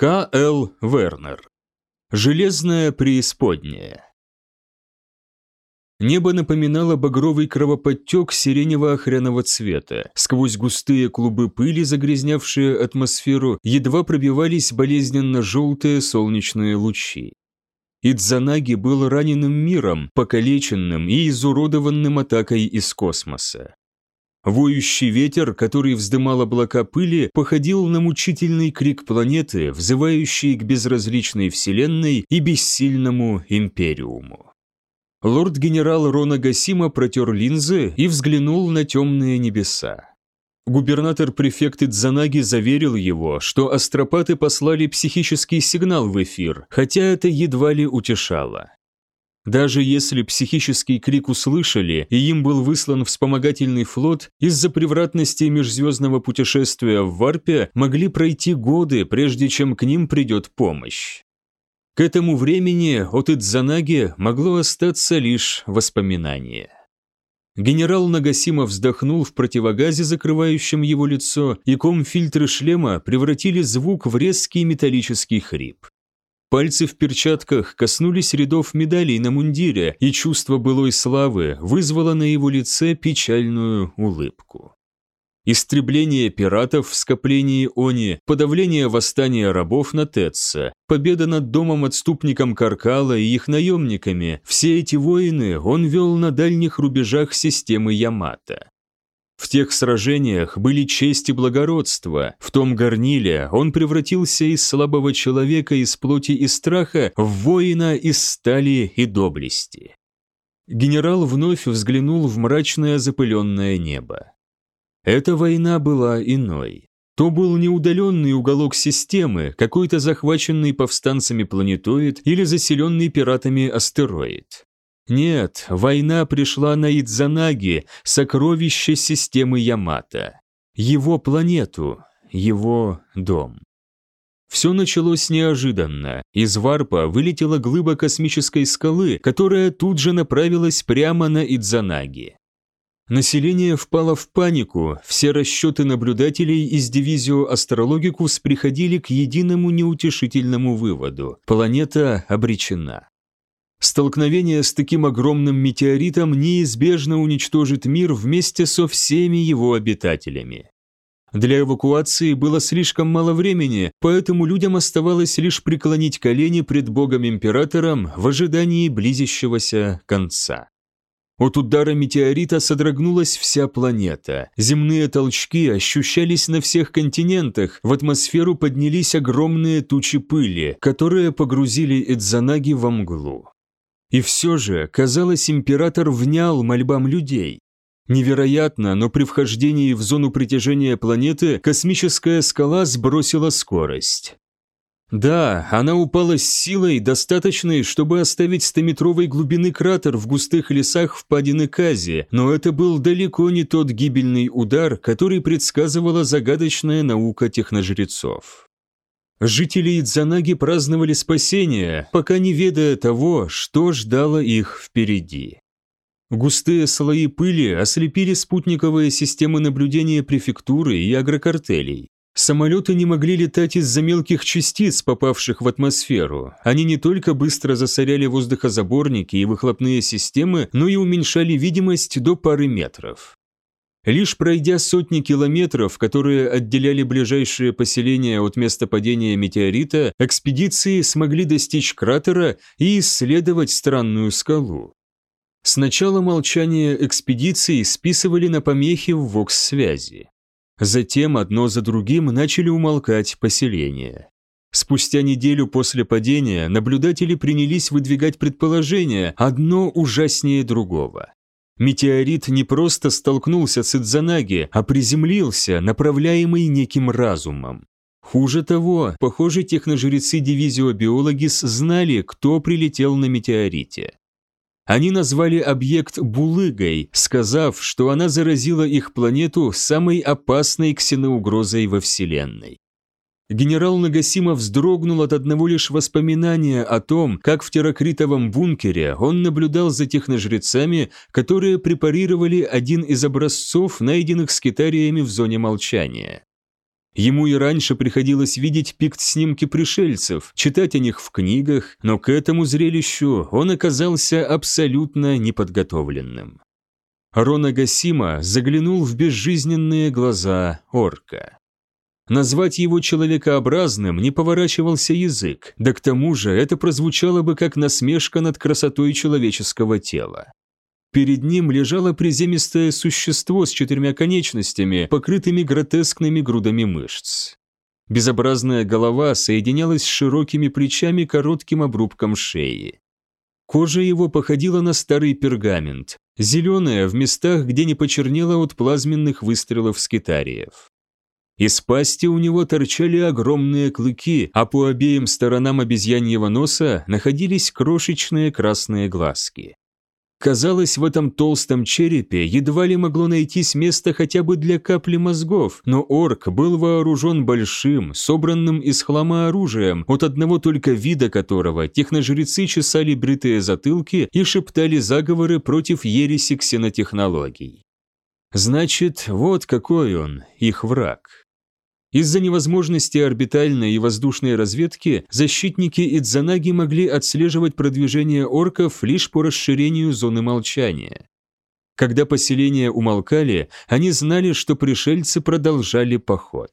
К. Л. Вернер. Железная преисподняя. Небо напоминало багровый кровоподтек сиренево-охряного цвета. Сквозь густые клубы пыли, загрязнявшие атмосферу, едва пробивались болезненно-желтые солнечные лучи. Идзанаги был раненым миром, покалеченным и изуродованным атакой из космоса. Воющий ветер, который вздымал облака пыли, походил на мучительный крик планеты, взывающий к безразличной вселенной и бессильному империуму. Лорд-генерал Рона Гасима протер линзы и взглянул на темные небеса. Губернатор-префект Идзанаги заверил его, что астропаты послали психический сигнал в эфир, хотя это едва ли утешало. Даже если психический крик услышали, и им был выслан вспомогательный флот, из-за превратности межзвездного путешествия в Варпе могли пройти годы, прежде чем к ним придет помощь. К этому времени от Идзанаги могло остаться лишь воспоминание. Генерал Нагасима вздохнул в противогазе, закрывающем его лицо, и ком-фильтры шлема превратили звук в резкий металлический хрип. Пальцы в перчатках коснулись рядов медалей на мундире, и чувство былой славы вызвало на его лице печальную улыбку. Истребление пиратов в скоплении Они, подавление восстания рабов на Тетса, победа над домом-отступником Каркала и их наемниками – все эти войны он вел на дальних рубежах системы Ямато. В тех сражениях были честь и благородство, в том горниле он превратился из слабого человека из плоти и страха в воина из стали и доблести. Генерал вновь взглянул в мрачное запыленное небо. Эта война была иной. То был неудаленный уголок системы, какой-то захваченный повстанцами планетоид или заселенный пиратами астероид. Нет, война пришла на Идзанаги, сокровище системы Ямато. Его планету, его дом. Все началось неожиданно. Из варпа вылетела глыба космической скалы, которая тут же направилась прямо на Идзанаги. Население впало в панику, все расчеты наблюдателей из дивизио Астрологикус приходили к единому неутешительному выводу – планета обречена. Столкновение с таким огромным метеоритом неизбежно уничтожит мир вместе со всеми его обитателями. Для эвакуации было слишком мало времени, поэтому людям оставалось лишь преклонить колени пред богом-императором в ожидании близящегося конца. От удара метеорита содрогнулась вся планета. Земные толчки ощущались на всех континентах, в атмосферу поднялись огромные тучи пыли, которые погрузили Эдзанаги во мглу. И все же, казалось, император внял мольбам людей. Невероятно, но при вхождении в зону притяжения планеты космическая скала сбросила скорость. Да, она упала с силой, достаточной, чтобы оставить стометровой глубины кратер в густых лесах впадины Кази, но это был далеко не тот гибельный удар, который предсказывала загадочная наука техножрецов. Жители Идзанаги праздновали спасение, пока не ведая того, что ждало их впереди. Густые слои пыли ослепили спутниковые системы наблюдения префектуры и агрокартелей. Самолеты не могли летать из-за мелких частиц, попавших в атмосферу. Они не только быстро засоряли воздухозаборники и выхлопные системы, но и уменьшали видимость до пары метров. Лишь пройдя сотни километров, которые отделяли ближайшие поселения от места падения метеорита, экспедиции смогли достичь кратера и исследовать странную скалу. Сначала молчание экспедиции списывали на помехи в вокс-связи. Затем одно за другим начали умолкать поселения. Спустя неделю после падения наблюдатели принялись выдвигать предположения, одно ужаснее другого. Метеорит не просто столкнулся с Идзанаги, а приземлился, направляемый неким разумом. Хуже того, похоже, техножрецы дивизио Биологис знали, кто прилетел на метеорите. Они назвали объект Булыгой, сказав, что она заразила их планету самой опасной ксеноугрозой во Вселенной. Генерал Нагасима вздрогнул от одного лишь воспоминания о том, как в терракритовом бункере он наблюдал за техножрецами, которые препарировали один из образцов, найденных скитариями в зоне молчания. Ему и раньше приходилось видеть пикт-снимки пришельцев, читать о них в книгах, но к этому зрелищу он оказался абсолютно неподготовленным. Рона Гасима заглянул в безжизненные глаза орка. Назвать его человекообразным не поворачивался язык, да к тому же это прозвучало бы как насмешка над красотой человеческого тела. Перед ним лежало приземистое существо с четырьмя конечностями, покрытыми гротескными грудами мышц. Безобразная голова соединялась с широкими плечами коротким обрубком шеи. Кожа его походила на старый пергамент, зеленая в местах, где не почернела от плазменных выстрелов скитариев. Из пасти у него торчали огромные клыки, а по обеим сторонам обезьяньего носа находились крошечные красные глазки. Казалось, в этом толстом черепе едва ли могло найтись место хотя бы для капли мозгов, но орк был вооружен большим, собранным из хлама оружием, от одного только вида которого техножрецы чесали бритые затылки и шептали заговоры против ереси ксенотехнологий. Значит, вот какой он, их враг. Из-за невозможности орбитальной и воздушной разведки защитники Идзанаги могли отслеживать продвижение орков лишь по расширению зоны молчания. Когда поселения умолкали, они знали, что пришельцы продолжали поход.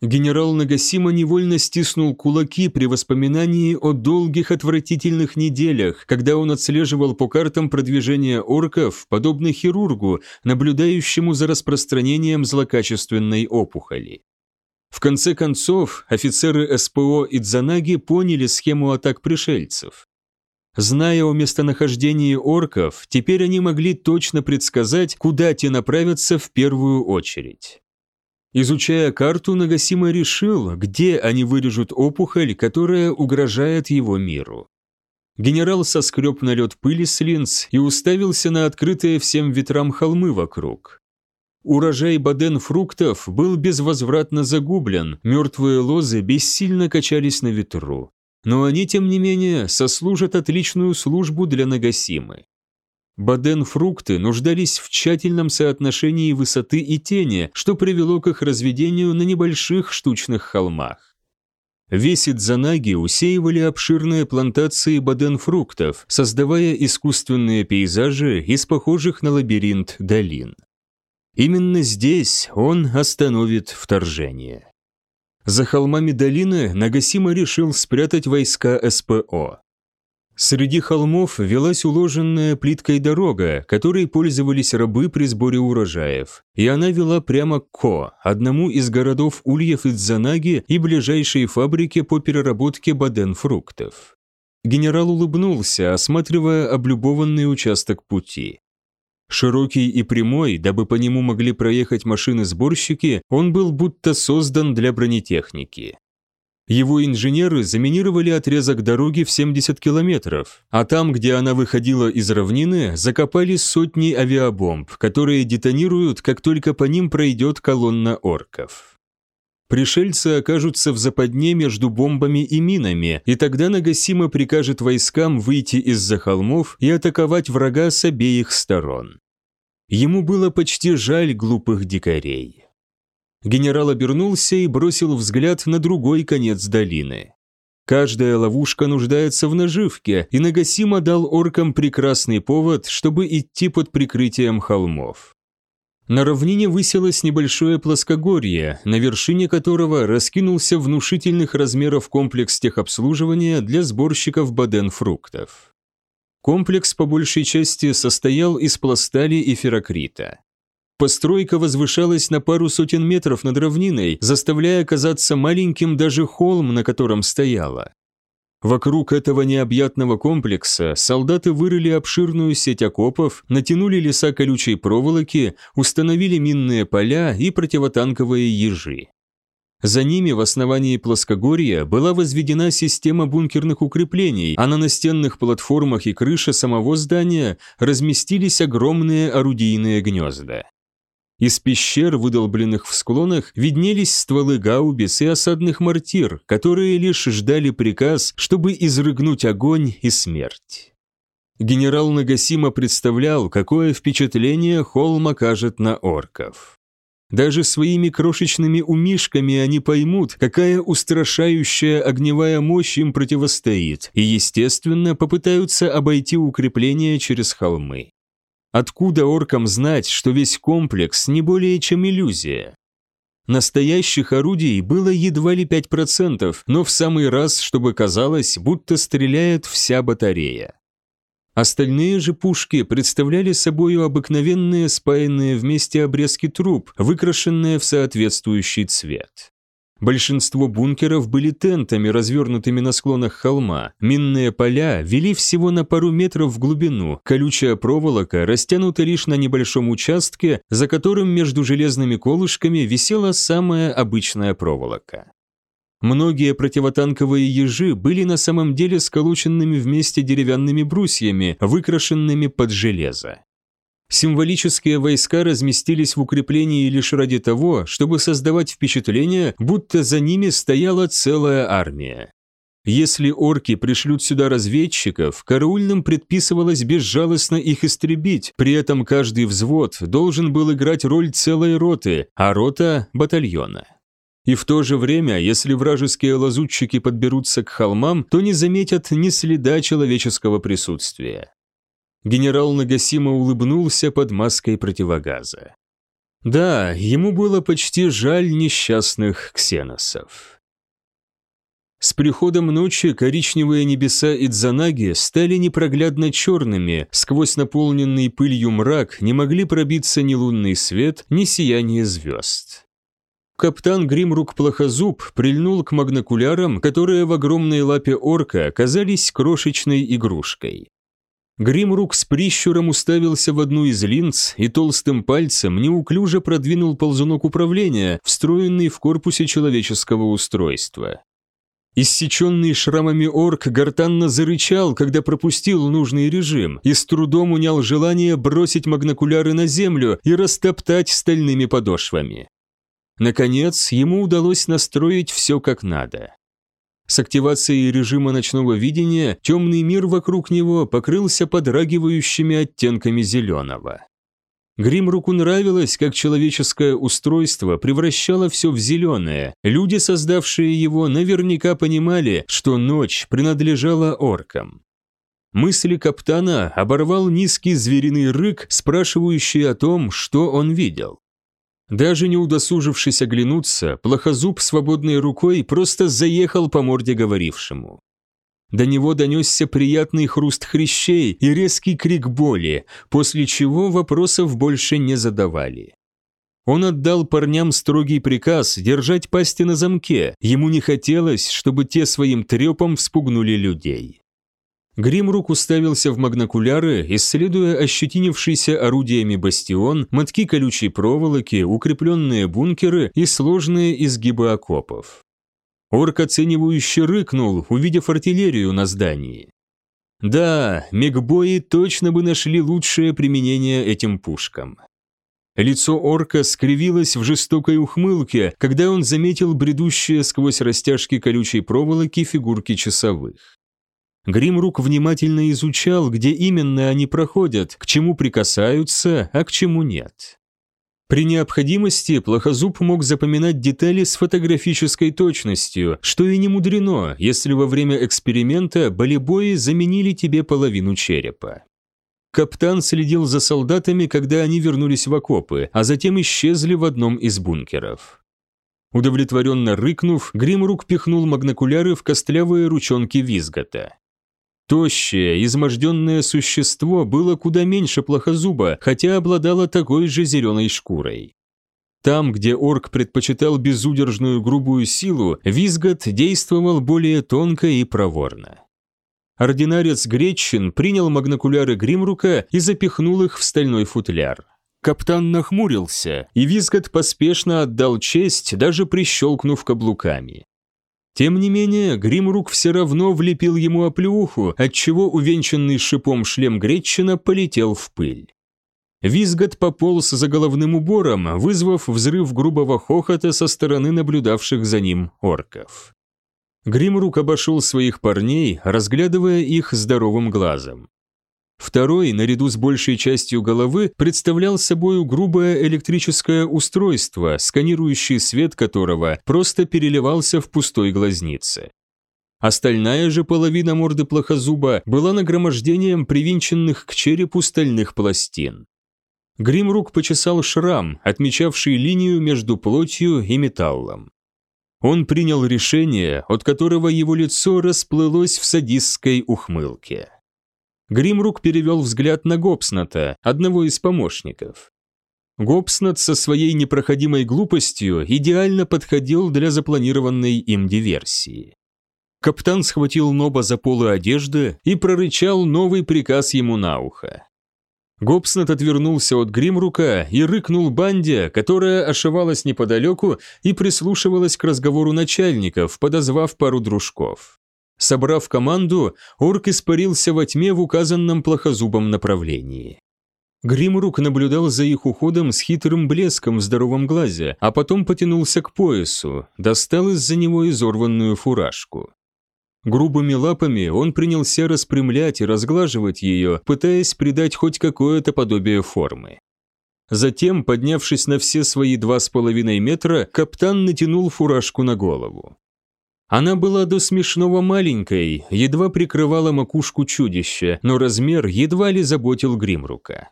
Генерал Нагасима невольно стиснул кулаки при воспоминании о долгих отвратительных неделях, когда он отслеживал по картам продвижение орков, подобно хирургу, наблюдающему за распространением злокачественной опухоли. В конце концов, офицеры СПО и Дзанаги поняли схему атак пришельцев. Зная о местонахождении орков, теперь они могли точно предсказать, куда те направятся в первую очередь. Изучая карту, Нагасима решил, где они вырежут опухоль, которая угрожает его миру. Генерал соскреб налет пыли с линз и уставился на открытые всем ветрам холмы вокруг. Урожай баден-фруктов был безвозвратно загублен, мертвые лозы бессильно качались на ветру. Но они, тем не менее, сослужат отличную службу для Нагасимы. Баден-фрукты нуждались в тщательном соотношении высоты и тени, что привело к их разведению на небольших штучных холмах. Весь Идзанаги усеивали обширные плантации баден-фруктов, создавая искусственные пейзажи из похожих на лабиринт долин. Именно здесь он остановит вторжение. За холмами долины Нагасима решил спрятать войска СПО. Среди холмов велась уложенная плиткой дорога, которой пользовались рабы при сборе урожаев, и она вела прямо к Ко, одному из городов Ульев Идзанаги и ближайшей фабрике по переработке баден-фруктов. Генерал улыбнулся, осматривая облюбованный участок пути. Широкий и прямой, дабы по нему могли проехать машины-сборщики, он был будто создан для бронетехники. Его инженеры заминировали отрезок дороги в 70 километров, а там, где она выходила из равнины, закопали сотни авиабомб, которые детонируют, как только по ним пройдет колонна орков. Пришельцы окажутся в западне между бомбами и минами, и тогда Нагасима прикажет войскам выйти из-за холмов и атаковать врага с обеих сторон. Ему было почти жаль глупых дикарей. Генерал обернулся и бросил взгляд на другой конец долины. Каждая ловушка нуждается в наживке, и Нагасима дал оркам прекрасный повод, чтобы идти под прикрытием холмов. На равнине высилось небольшое плоскогорье, на вершине которого раскинулся внушительных размеров комплекс техобслуживания для сборщиков баден-фруктов. Комплекс по большей части состоял из пластали и ферокрита. Постройка возвышалась на пару сотен метров над равниной, заставляя казаться маленьким даже холм, на котором стояла. Вокруг этого необъятного комплекса солдаты вырыли обширную сеть окопов, натянули леса колючей проволоки, установили минные поля и противотанковые ежи. За ними в основании плоскогорья была возведена система бункерных укреплений, а на настенных платформах и крыше самого здания разместились огромные орудийные гнезда. Из пещер, выдолбленных в склонах, виднелись стволы гаубиц и осадных мортир, которые лишь ждали приказ, чтобы изрыгнуть огонь и смерть. Генерал Нагасима представлял, какое впечатление холм окажет на орков. Даже своими крошечными умишками они поймут, какая устрашающая огневая мощь им противостоит, и, естественно, попытаются обойти укрепление через холмы. Откуда оркам знать, что весь комплекс не более чем иллюзия? Настоящих орудий было едва ли 5%, но в самый раз, чтобы казалось, будто стреляет вся батарея. Остальные же пушки представляли собою обыкновенные спаянные вместе обрезки труб, выкрашенные в соответствующий цвет. Большинство бункеров были тентами, развернутыми на склонах холма. Минные поля вели всего на пару метров в глубину. Колючая проволока растянута лишь на небольшом участке, за которым между железными колышками висела самая обычная проволока. Многие противотанковые ежи были на самом деле сколоченными вместе деревянными брусьями, выкрашенными под железо. Символические войска разместились в укреплении лишь ради того, чтобы создавать впечатление, будто за ними стояла целая армия. Если орки пришлют сюда разведчиков, караульным предписывалось безжалостно их истребить, при этом каждый взвод должен был играть роль целой роты, а рота – батальона. И в то же время, если вражеские лазутчики подберутся к холмам, то не заметят ни следа человеческого присутствия. Генерал Нагасима улыбнулся под маской противогаза. Да, ему было почти жаль несчастных ксеносов. С приходом ночи коричневые небеса Идзанаги стали непроглядно черными, сквозь наполненный пылью мрак не могли пробиться ни лунный свет, ни сияние звезд. Каптан Гримрук Плохозуб прильнул к магнокулярам, которые в огромной лапе орка казались крошечной игрушкой. Гримрук с прищуром уставился в одну из линз и толстым пальцем неуклюже продвинул ползунок управления, встроенный в корпусе человеческого устройства. Иссеченный шрамами орк гортанно зарычал, когда пропустил нужный режим, и с трудом унял желание бросить магнокуляры на землю и растоптать стальными подошвами. Наконец, ему удалось настроить все как надо. С активацией режима ночного видения темный мир вокруг него покрылся подрагивающими оттенками зеленого. Гримруку нравилось, как человеческое устройство превращало все в зеленое. Люди, создавшие его, наверняка понимали, что ночь принадлежала оркам. Мысли каптана оборвал низкий звериный рык, спрашивающий о том, что он видел. Даже не удосужившись оглянуться, плохозуб свободной рукой просто заехал по морде говорившему. До него донесся приятный хруст хрящей и резкий крик боли, после чего вопросов больше не задавали. Он отдал парням строгий приказ держать пасти на замке, ему не хотелось, чтобы те своим трепом вспугнули людей. Гримрук уставился в магнокуляры, исследуя ощетинившийся орудиями бастион, мотки колючей проволоки, укрепленные бункеры и сложные изгибы окопов. Орк оценивающе рыкнул, увидев артиллерию на здании. Да, мегбои точно бы нашли лучшее применение этим пушкам. Лицо орка скривилось в жестокой ухмылке, когда он заметил бредущие сквозь растяжки колючей проволоки фигурки часовых. Гримрук внимательно изучал, где именно они проходят, к чему прикасаются, а к чему нет. При необходимости плохозуб мог запоминать детали с фотографической точностью, что и не мудрено, если во время эксперимента болебои заменили тебе половину черепа. Каптан следил за солдатами, когда они вернулись в окопы, а затем исчезли в одном из бункеров. Удовлетворенно рыкнув, Гримрук пихнул магнокуляры в костлявые ручонки Визгота. Тощее, изможденное существо было куда меньше плохозуба, хотя обладало такой же зеленой шкурой. Там, где орк предпочитал безудержную грубую силу, Визгот действовал более тонко и проворно. Ординарец Гречин принял магнокуляры Гримрука и запихнул их в стальной футляр. Каптан нахмурился, и Визгот поспешно отдал честь, даже прищелкнув каблуками. Тем не менее, Гримрук все равно влепил ему оплеуху, отчего увенчанный шипом шлем Гретчина полетел в пыль. Визгот пополз за головным убором, вызвав взрыв грубого хохота со стороны наблюдавших за ним орков. Гримрук обошел своих парней, разглядывая их здоровым глазом. Второй, наряду с большей частью головы, представлял собой грубое электрическое устройство, сканирующий свет которого просто переливался в пустой глазнице. Остальная же половина морды плохозуба была нагромождением привинченных к черепу стальных пластин. Гримрук почесал шрам, отмечавший линию между плотью и металлом. Он принял решение, от которого его лицо расплылось в садистской ухмылке. Гримрук перевел взгляд на Гобсната, одного из помощников. Гобснат со своей непроходимой глупостью идеально подходил для запланированной им диверсии. Капитан схватил Ноба за полы одежды и прорычал новый приказ ему на ухо. Гобснат отвернулся от Гримрука и рыкнул банде, которая ошивалась неподалеку и прислушивалась к разговору начальников, подозвав пару дружков. Собрав команду, орк испарился во тьме в указанном плохозубом направлении. Гримрук наблюдал за их уходом с хитрым блеском в здоровом глазе, а потом потянулся к поясу, достал из-за него изорванную фуражку. Грубыми лапами он принялся распрямлять и разглаживать ее, пытаясь придать хоть какое-то подобие формы. Затем, поднявшись на все свои два с половиной метра, каптан натянул фуражку на голову. Она была до смешного маленькой, едва прикрывала макушку чудища, но размер едва ли заботил Гримрука.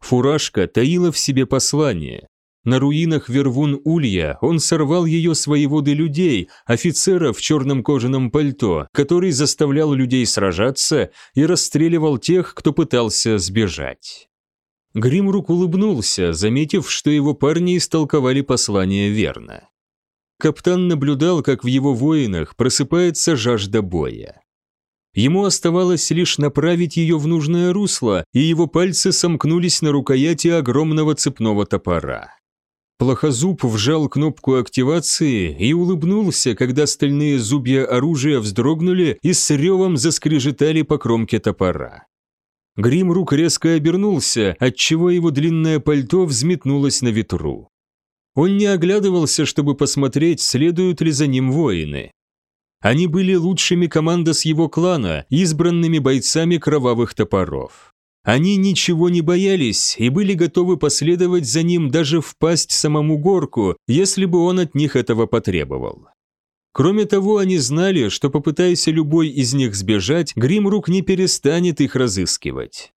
Фуражка таила в себе послание. На руинах Вервун-Улья он сорвал ее с воеводы людей, офицера в черном кожаном пальто, который заставлял людей сражаться и расстреливал тех, кто пытался сбежать. Гримрук улыбнулся, заметив, что его парни истолковали послание верно. Каптан наблюдал, как в его воинах просыпается жажда боя. Ему оставалось лишь направить ее в нужное русло, и его пальцы сомкнулись на рукояти огромного цепного топора. Плохозуб вжал кнопку активации и улыбнулся, когда стальные зубья оружия вздрогнули и с ревом заскрежетали по кромке топора. Гримрук резко обернулся, отчего его длинное пальто взметнулось на ветру. Он не оглядывался, чтобы посмотреть, следуют ли за ним воины. Они были лучшими команда с его клана, избранными бойцами кровавых топоров. Они ничего не боялись и были готовы последовать за ним даже впасть самому горку, если бы он от них этого потребовал. Кроме того, они знали, что попытаясь любой из них сбежать, Гримрук не перестанет их разыскивать.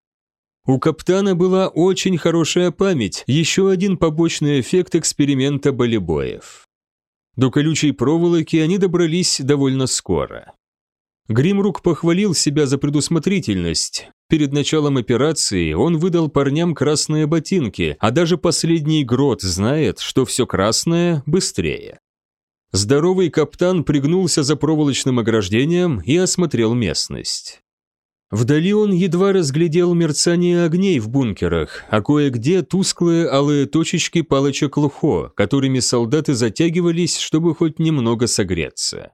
У каптана была очень хорошая память, еще один побочный эффект эксперимента болебоев. До колючей проволоки они добрались довольно скоро. Гримрук похвалил себя за предусмотрительность. Перед началом операции он выдал парням красные ботинки, а даже последний грот знает, что все красное быстрее. Здоровый каптан пригнулся за проволочным ограждением и осмотрел местность. Вдали он едва разглядел мерцание огней в бункерах, а кое-где тусклые алые точечки палочек лухо, которыми солдаты затягивались, чтобы хоть немного согреться.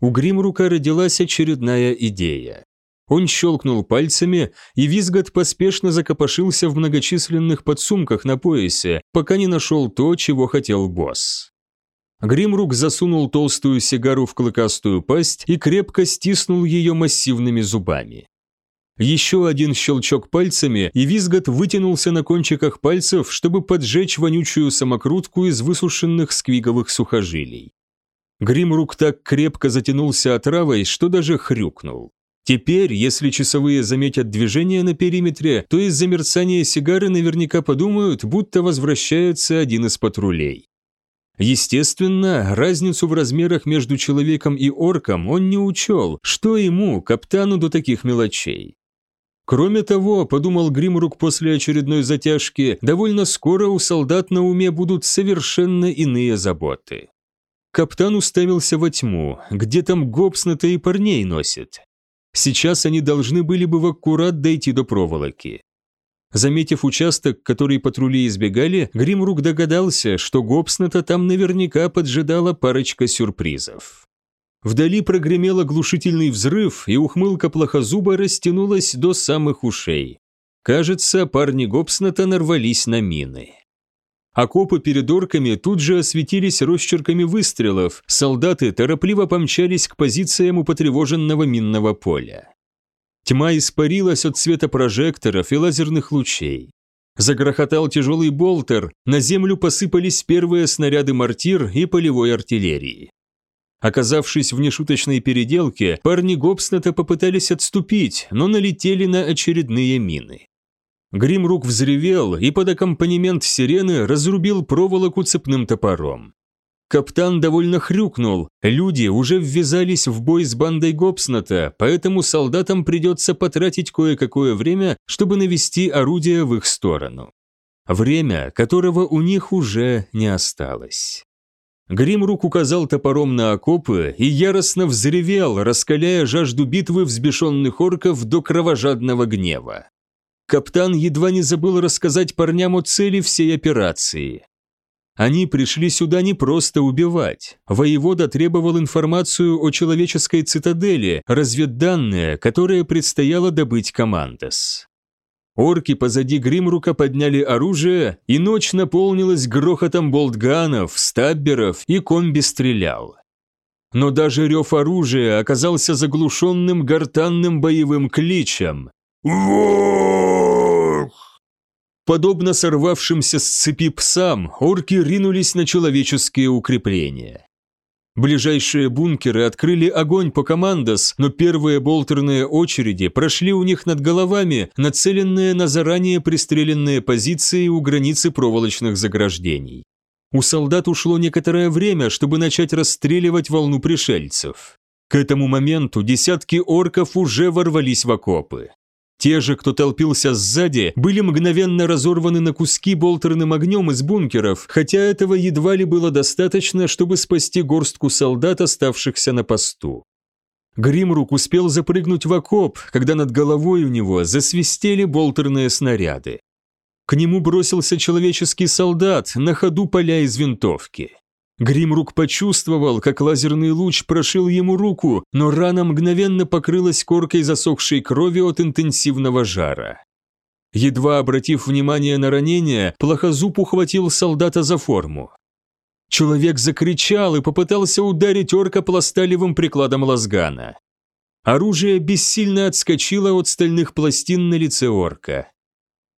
У Гримрука родилась очередная идея. Он щелкнул пальцами, и Визгот поспешно закопошился в многочисленных подсумках на поясе, пока не нашел то, чего хотел босс. Гримрук засунул толстую сигару в клыкастую пасть и крепко стиснул ее массивными зубами. Еще один щелчок пальцами, и Визгот вытянулся на кончиках пальцев, чтобы поджечь вонючую самокрутку из высушенных сквиговых сухожилий. Гримрук так крепко затянулся отравой, что даже хрюкнул. Теперь, если часовые заметят движение на периметре, то из-за мерцания сигары наверняка подумают, будто возвращается один из патрулей. Естественно, разницу в размерах между человеком и орком он не учел, что ему, каптану, до таких мелочей. Кроме того, подумал Гримрук после очередной затяжки, довольно скоро у солдат на уме будут совершенно иные заботы. Каптан уставился во тьму, где там гопсната и парней носит. Сейчас они должны были бы в аккурат дойти до проволоки. Заметив участок, который патрули избегали, Гримрук догадался, что гопсната там наверняка поджидала парочка сюрпризов. Вдали прогремел оглушительный взрыв, и ухмылка плохозуба растянулась до самых ушей. Кажется, парни Гобсната нарвались на мины. Окопы перед орками тут же осветились росчерками выстрелов, солдаты торопливо помчались к позициям у потревоженного минного поля. Тьма испарилась от света прожекторов и лазерных лучей. Загрохотал тяжелый болтер, на землю посыпались первые снаряды мортир и полевой артиллерии. Оказавшись в нешуточной переделке, парни Гобснета попытались отступить, но налетели на очередные мины. Гримрук взревел и под аккомпанемент сирены разрубил проволоку цепным топором. Каптан довольно хрюкнул, люди уже ввязались в бой с бандой Гобсната, поэтому солдатам придется потратить кое-какое время, чтобы навести орудие в их сторону. Время, которого у них уже не осталось. Гримрук указал топором на окопы и яростно взревел, раскаляя жажду битвы взбешенных орков до кровожадного гнева. Каптан едва не забыл рассказать парням о цели всей операции. Они пришли сюда не просто убивать. Воевода требовал информацию о человеческой цитадели, разведданные, которые предстояло добыть командос. Орки позади Гримрука подняли оружие, и ночь наполнилась грохотом болтганов, стабберов и комби стрелял. Но даже рев оружия оказался заглушенным гортанным боевым кличем. «Вох!» Подобно сорвавшимся с цепи псам, орки ринулись на человеческие укрепления. Ближайшие бункеры открыли огонь по командос, но первые болтерные очереди прошли у них над головами, нацеленные на заранее пристреленные позиции у границы проволочных заграждений. У солдат ушло некоторое время, чтобы начать расстреливать волну пришельцев. К этому моменту десятки орков уже ворвались в окопы. Те же, кто толпился сзади, были мгновенно разорваны на куски болтерным огнем из бункеров, хотя этого едва ли было достаточно, чтобы спасти горстку солдат, оставшихся на посту. Гримрук успел запрыгнуть в окоп, когда над головой у него засвистели болтерные снаряды. К нему бросился человеческий солдат, на ходу поля из винтовки. Гримрук почувствовал, как лазерный луч прошил ему руку, но рана мгновенно покрылась коркой засохшей крови от интенсивного жара. Едва обратив внимание на ранение, плохозуб ухватил солдата за форму. Человек закричал и попытался ударить орка пласталевым прикладом лазгана. Оружие бессильно отскочило от стальных пластин на лице орка.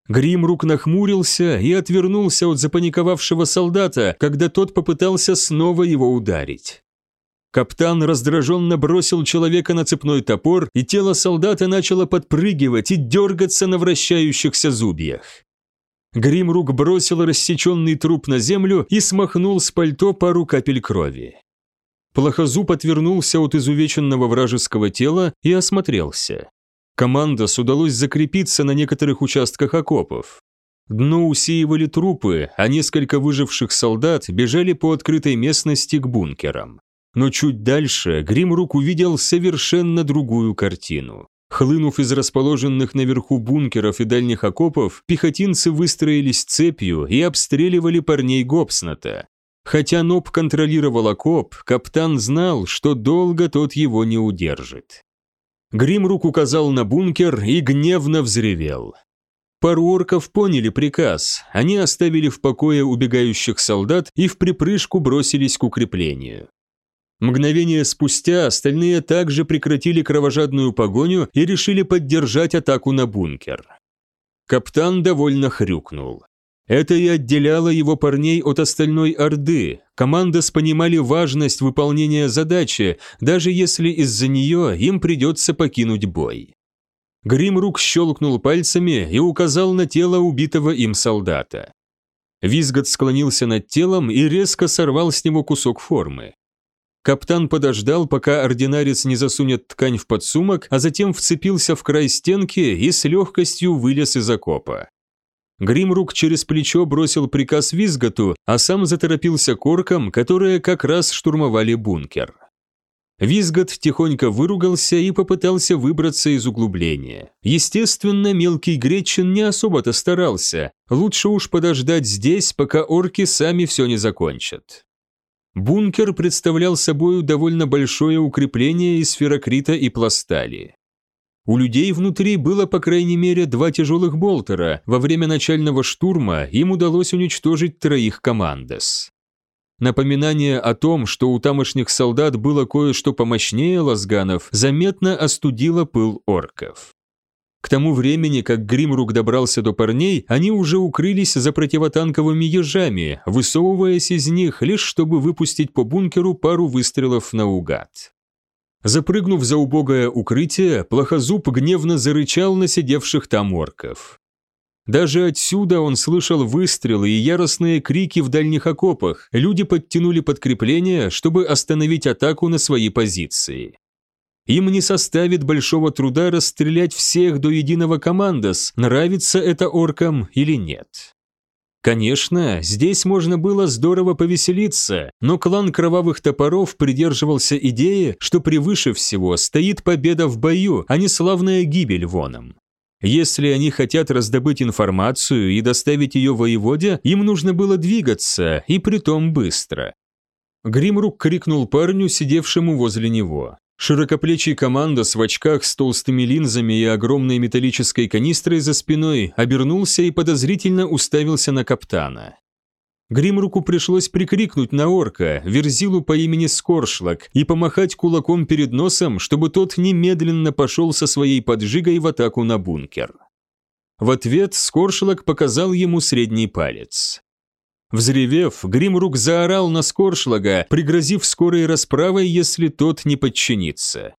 Гримрук нахмурился и отвернулся от запаниковавшего солдата, когда тот попытался снова его ударить. Каптан раздраженно бросил человека на цепной топор, и тело солдата начало подпрыгивать и дергаться на вращающихся зубьях. Гримрук бросил рассеченный труп на землю и смахнул с пальто пару капель крови. Плохозуб отвернулся от изувеченного вражеского тела и осмотрелся. Командос удалось закрепиться на некоторых участках окопов. Дно усеивали трупы, а несколько выживших солдат бежали по открытой местности к бункерам. Но чуть дальше Гримрук увидел совершенно другую картину. Хлынув из расположенных наверху бункеров и дальних окопов, пехотинцы выстроились цепью и обстреливали парней Гобсната. Хотя Ноб контролировал окоп, каптан знал, что долго тот его не удержит. Гримрук указал на бункер и гневно взревел. Пару орков поняли приказ, они оставили в покое убегающих солдат и в припрыжку бросились к укреплению. Мгновение спустя остальные также прекратили кровожадную погоню и решили поддержать атаку на бункер. Каптан довольно хрюкнул. Это и отделяло его парней от остальной Орды. Командос понимали важность выполнения задачи, даже если из-за нее им придется покинуть бой. Гримрук щелкнул пальцами и указал на тело убитого им солдата. Визгот склонился над телом и резко сорвал с него кусок формы. Каптан подождал, пока ординарец не засунет ткань в подсумок, а затем вцепился в край стенки и с легкостью вылез из окопа. Гримрук через плечо бросил приказ Визготу, а сам заторопился к оркам, которые как раз штурмовали бункер. Визгот тихонько выругался и попытался выбраться из углубления. Естественно, мелкий Гречин не особо-то старался, лучше уж подождать здесь, пока орки сами все не закончат. Бункер представлял собой довольно большое укрепление из ферокрита и пластали. У людей внутри было по крайней мере два тяжелых болтера. Во время начального штурма им удалось уничтожить троих командос. Напоминание о том, что у тамошних солдат было кое-что помощнее лазганов, заметно остудило пыл орков. К тому времени, как Гримрук добрался до парней, они уже укрылись за противотанковыми ежами, высовываясь из них, лишь чтобы выпустить по бункеру пару выстрелов наугад. Запрыгнув за убогое укрытие, плохозуб гневно зарычал на сидевших там орков. Даже отсюда он слышал выстрелы и яростные крики в дальних окопах. Люди подтянули подкрепление, чтобы остановить атаку на свои позиции. Им не составит большого труда расстрелять всех до единого командос, нравится это оркам или нет. Конечно, здесь можно было здорово повеселиться, но клан Кровавых Топоров придерживался идеи, что превыше всего стоит победа в бою, а не славная гибель воном. Если они хотят раздобыть информацию и доставить ее воеводе, им нужно было двигаться, и притом быстро. Гримрук крикнул парню, сидевшему возле него. Широкоплечий командос в очках с толстыми линзами и огромной металлической канистрой за спиной обернулся и подозрительно уставился на каптана. Гримруку пришлось прикрикнуть на орка, верзилу по имени Скоршлак, и помахать кулаком перед носом, чтобы тот немедленно пошел со своей поджигой в атаку на бункер. В ответ Скоршлак показал ему средний палец. Взревев, Гримрук заорал на Скоршлага, пригрозив скорой расправой, если тот не подчинится.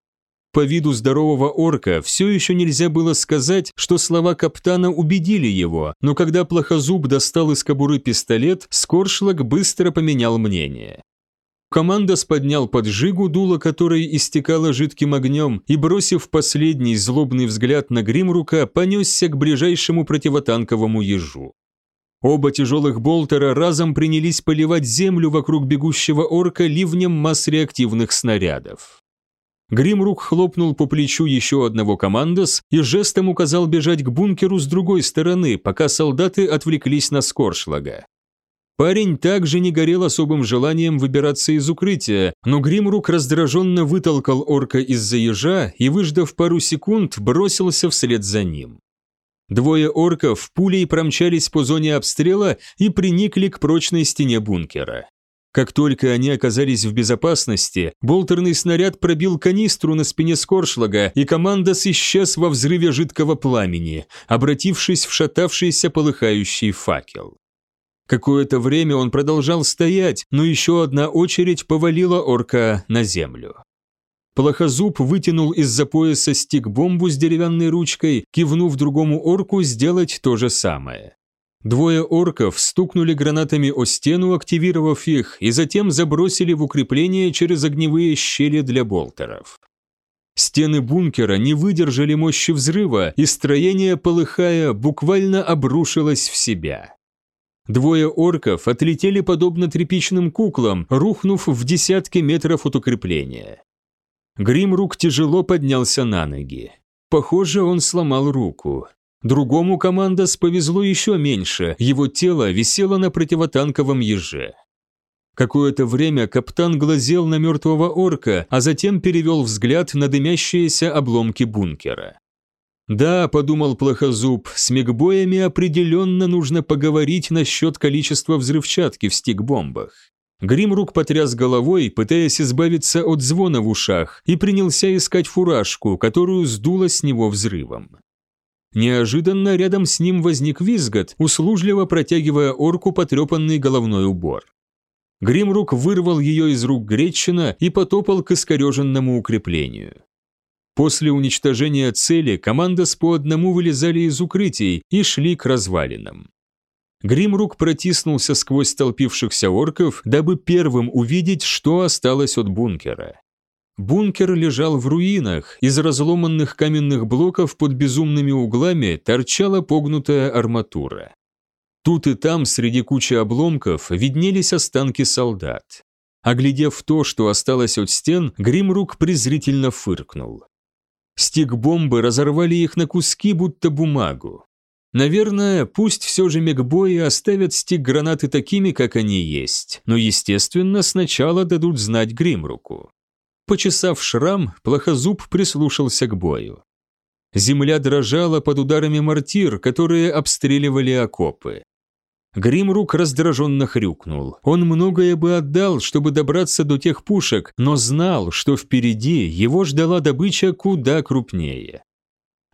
По виду здорового орка все еще нельзя было сказать, что слова каптана убедили его, но когда Плохозуб достал из кобуры пистолет, Скоршлаг быстро поменял мнение. Командос поднял поджигу, дуло которой истекало жидким огнем, и, бросив последний злобный взгляд на Гримрука, понесся к ближайшему противотанковому ежу. Оба тяжелых болтера разом принялись поливать землю вокруг бегущего орка ливнем масс реактивных снарядов. Гримрук хлопнул по плечу еще одного командос и жестом указал бежать к бункеру с другой стороны, пока солдаты отвлеклись на Скоршлага. Парень также не горел особым желанием выбираться из укрытия, но Гримрук раздраженно вытолкал орка из-за ежа и, выждав пару секунд, бросился вслед за ним. Двое орков пулей промчались по зоне обстрела и приникли к прочной стене бункера. Как только они оказались в безопасности, болтерный снаряд пробил канистру на спине Скоршлага, и команда исчез во взрыве жидкого пламени, обратившись в шатавшийся полыхающий факел. Какое-то время он продолжал стоять, но еще одна очередь повалила орка на землю. Плохозуб вытянул из-за пояса стик-бомбу с деревянной ручкой, кивнув другому орку сделать то же самое. Двое орков стукнули гранатами о стену, активировав их, и затем забросили в укрепление через огневые щели для болтеров. Стены бункера не выдержали мощи взрыва, и строение, полыхая, буквально обрушилось в себя. Двое орков отлетели подобно тряпичным куклам, рухнув в десятки метров от укрепления. Гримрук тяжело поднялся на ноги. Похоже, он сломал руку. Другому командос повезло еще меньше, его тело висело на противотанковом еже. Какое-то время каптан глазел на мертвого орка, а затем перевел взгляд на дымящиеся обломки бункера. «Да», — подумал Плохозуб, — «с мегбоями определенно нужно поговорить насчет количества взрывчатки в стик-бомбах». Гримрук потряс головой, пытаясь избавиться от звона в ушах, и принялся искать фуражку, которую сдуло с него взрывом. Неожиданно рядом с ним возник Визгот, услужливо протягивая орку потрепанный головной убор. Гримрук вырвал ее из рук Гречина и потопал к искореженному укреплению. После уничтожения цели команда с по одному вылезали из укрытий и шли к развалинам. Гримрук протиснулся сквозь столпившихся орков, дабы первым увидеть, что осталось от бункера. Бункер лежал в руинах, из разломанных каменных блоков под безумными углами торчала погнутая арматура. Тут и там, среди кучи обломков, виднелись останки солдат. Оглядев то, что осталось от стен, Гримрук презрительно фыркнул. Стик-бомбы разорвали их на куски, будто бумагу. Наверное, пусть все же мегбои оставят стик-гранаты такими, как они есть, но, естественно, сначала дадут знать Гримруку. Почесав шрам, плохозуб прислушался к бою. Земля дрожала под ударами мортир, которые обстреливали окопы. Гримрук раздраженно хрюкнул. Он многое бы отдал, чтобы добраться до тех пушек, но знал, что впереди его ждала добыча куда крупнее.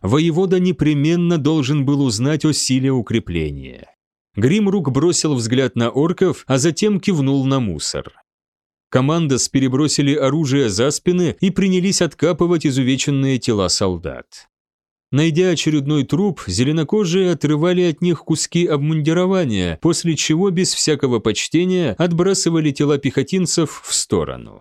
Воевода непременно должен был узнать о силе укрепления. Гримрук бросил взгляд на орков, а затем кивнул на мусор. Командос перебросили оружие за спины и принялись откапывать изувеченные тела солдат. Найдя очередной труп, зеленокожие отрывали от них куски обмундирования, после чего без всякого почтения отбрасывали тела пехотинцев в сторону.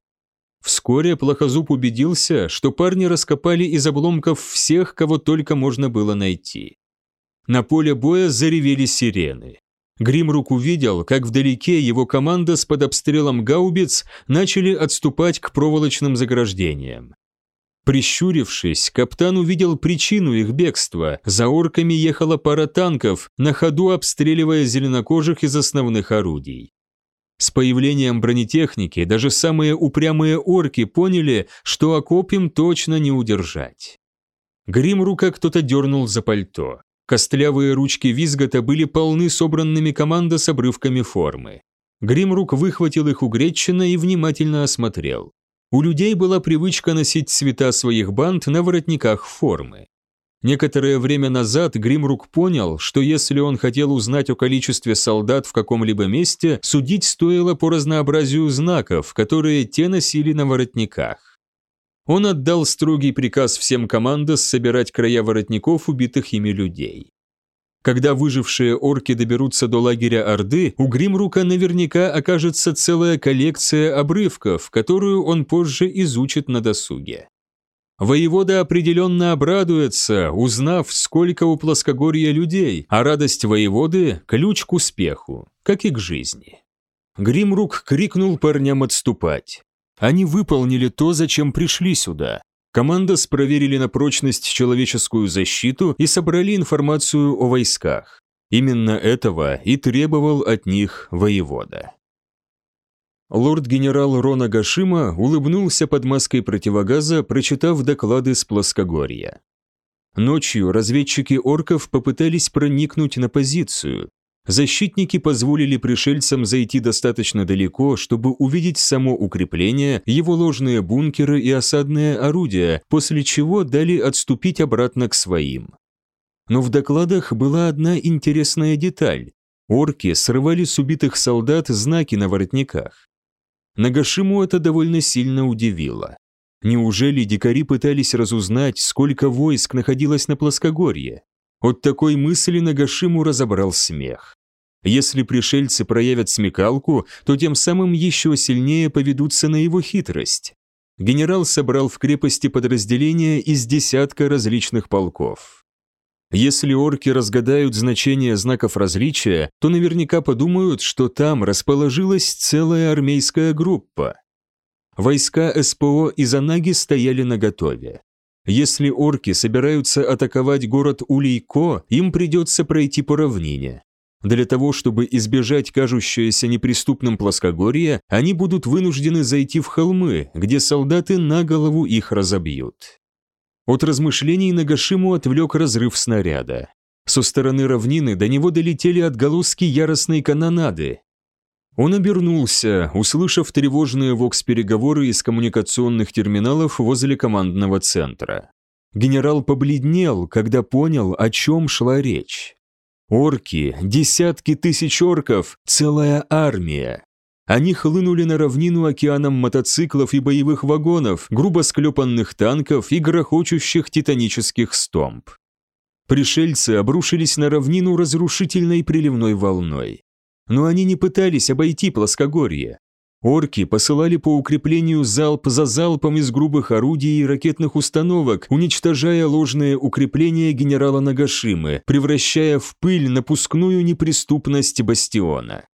Вскоре Плохозуб убедился, что парни раскопали из обломков всех, кого только можно было найти. На поле боя заревели сирены. Гримрук увидел, как вдалеке его команда с под обстрелом гаубиц начали отступать к проволочным заграждениям. Прищурившись, каптан увидел причину их бегства. За орками ехала пара танков, на ходу обстреливая зеленокожих из основных орудий. С появлением бронетехники даже самые упрямые орки поняли, что окоп им точно не удержать. Гримрука кто-то дернул за пальто. Костлявые ручки визгота были полны собранными команда с обрывками формы. Гримрук выхватил их у Гретчина и внимательно осмотрел. У людей была привычка носить цвета своих банд на воротниках формы. Некоторое время назад Гримрук понял, что если он хотел узнать о количестве солдат в каком-либо месте, судить стоило по разнообразию знаков, которые те носили на воротниках. Он отдал строгий приказ всем командос собирать края воротников убитых ими людей. Когда выжившие орки доберутся до лагеря Орды, у Гримрука наверняка окажется целая коллекция обрывков, которую он позже изучит на досуге. Воевода определенно обрадуется, узнав, сколько у плоскогорья людей, а радость воеводы – ключ к успеху, как и к жизни. Гримрук крикнул парням отступать. Они выполнили то, зачем пришли сюда. Командос проверили на прочность человеческую защиту и собрали информацию о войсках. Именно этого и требовал от них воевода. Лорд-генерал Рона Гашима улыбнулся под маской противогаза, прочитав доклады с плоскогорья. Ночью разведчики орков попытались проникнуть на позицию, Защитники позволили пришельцам зайти достаточно далеко, чтобы увидеть само укрепление, его ложные бункеры и осадные орудия, после чего дали отступить обратно к своим. Но в докладах была одна интересная деталь. Орки срывали с убитых солдат знаки на воротниках. Нагашиму это довольно сильно удивило. Неужели дикари пытались разузнать, сколько войск находилось на плоскогорье? От такой мысли Нагашиму разобрал смех. Если пришельцы проявят смекалку, то тем самым еще сильнее поведутся на его хитрость. Генерал собрал в крепости подразделения из десятка различных полков. Если орки разгадают значение знаков различия, то наверняка подумают, что там расположилась целая армейская группа. Войска СПО из Анаги стояли наготове. Если орки собираются атаковать город Улейко, им придется пройти по равнине. Для того, чтобы избежать кажущееся неприступным плоскогорье, они будут вынуждены зайти в холмы, где солдаты на голову их разобьют. От размышлений Нагашиму отвлек разрыв снаряда. Со стороны равнины до него долетели отголоски яростной канонады. Он обернулся, услышав тревожные вокс-переговоры из коммуникационных терминалов возле командного центра. Генерал побледнел, когда понял, о чем шла речь. Орки, десятки тысяч орков, целая армия. Они хлынули на равнину океаном мотоциклов и боевых вагонов, грубо склепанных танков и грохочущих титанических стомб. Пришельцы обрушились на равнину разрушительной приливной волной. Но они не пытались обойти плоскогорье. Орки посылали по укреплению залп за залпом из грубых орудий и ракетных установок, уничтожая ложные укрепления генерала Нагашимы, превращая в пыль напускную неприступность бастиона.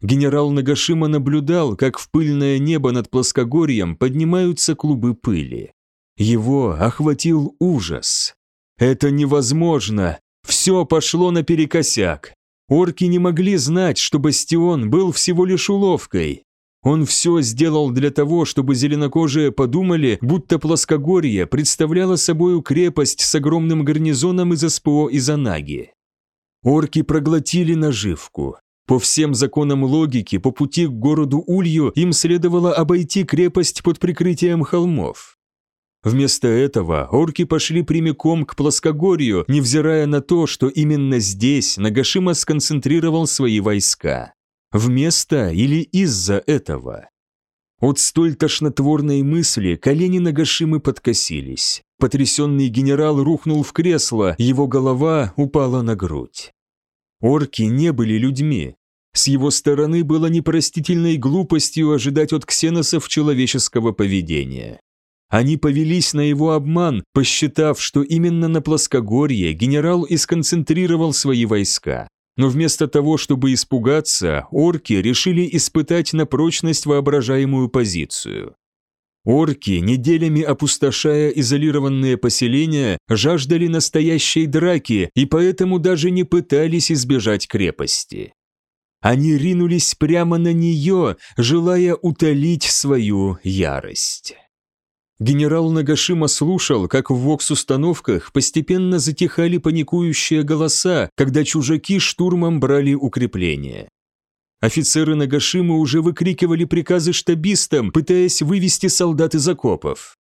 Генерал Нагашима наблюдал, как в пыльное небо над плоскогорьем поднимаются клубы пыли. Его охватил ужас. «Это невозможно! Все пошло наперекосяк!» Орки не могли знать, что бастион был всего лишь уловкой. Он все сделал для того, чтобы зеленокожие подумали, будто плоскогорье представляло собою крепость с огромным гарнизоном из СПО и Занаги. Орки проглотили наживку. По всем законам логики, по пути к городу Улью им следовало обойти крепость под прикрытием холмов. Вместо этого орки пошли прямиком к плоскогорью, невзирая на то, что именно здесь Нагашима сконцентрировал свои войска. Вместо или из-за этого. От столь тошнотворной мысли колени Нагашимы подкосились. Потрясенный генерал рухнул в кресло, его голова упала на грудь. Орки не были людьми. С его стороны было непростительной глупостью ожидать от ксеносов человеческого поведения. Они повелись на его обман, посчитав, что именно на плоскогорье генерал и сконцентрировал свои войска. Но вместо того, чтобы испугаться, орки решили испытать на прочность воображаемую позицию. Орки, неделями опустошая изолированные поселения, жаждали настоящей драки и поэтому даже не пытались избежать крепости. Они ринулись прямо на нее, желая утолить свою ярость. Генерал Нагашима слушал, как в вокс-установках постепенно затихали паникующие голоса, когда чужаки штурмом брали укрепления. Офицеры Нагашимы уже выкрикивали приказы штабистам, пытаясь вывести солдат из окопов.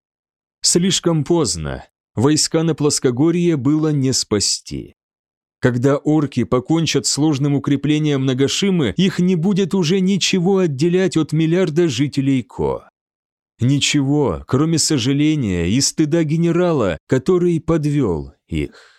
Слишком поздно. Войска на плоскогорье было не спасти. Когда орки покончат с сложным укреплением Нагашимы, их не будет уже ничего отделять от миллиарда жителей Ко. Ничего, кроме сожаления и стыда генерала, который подвел их.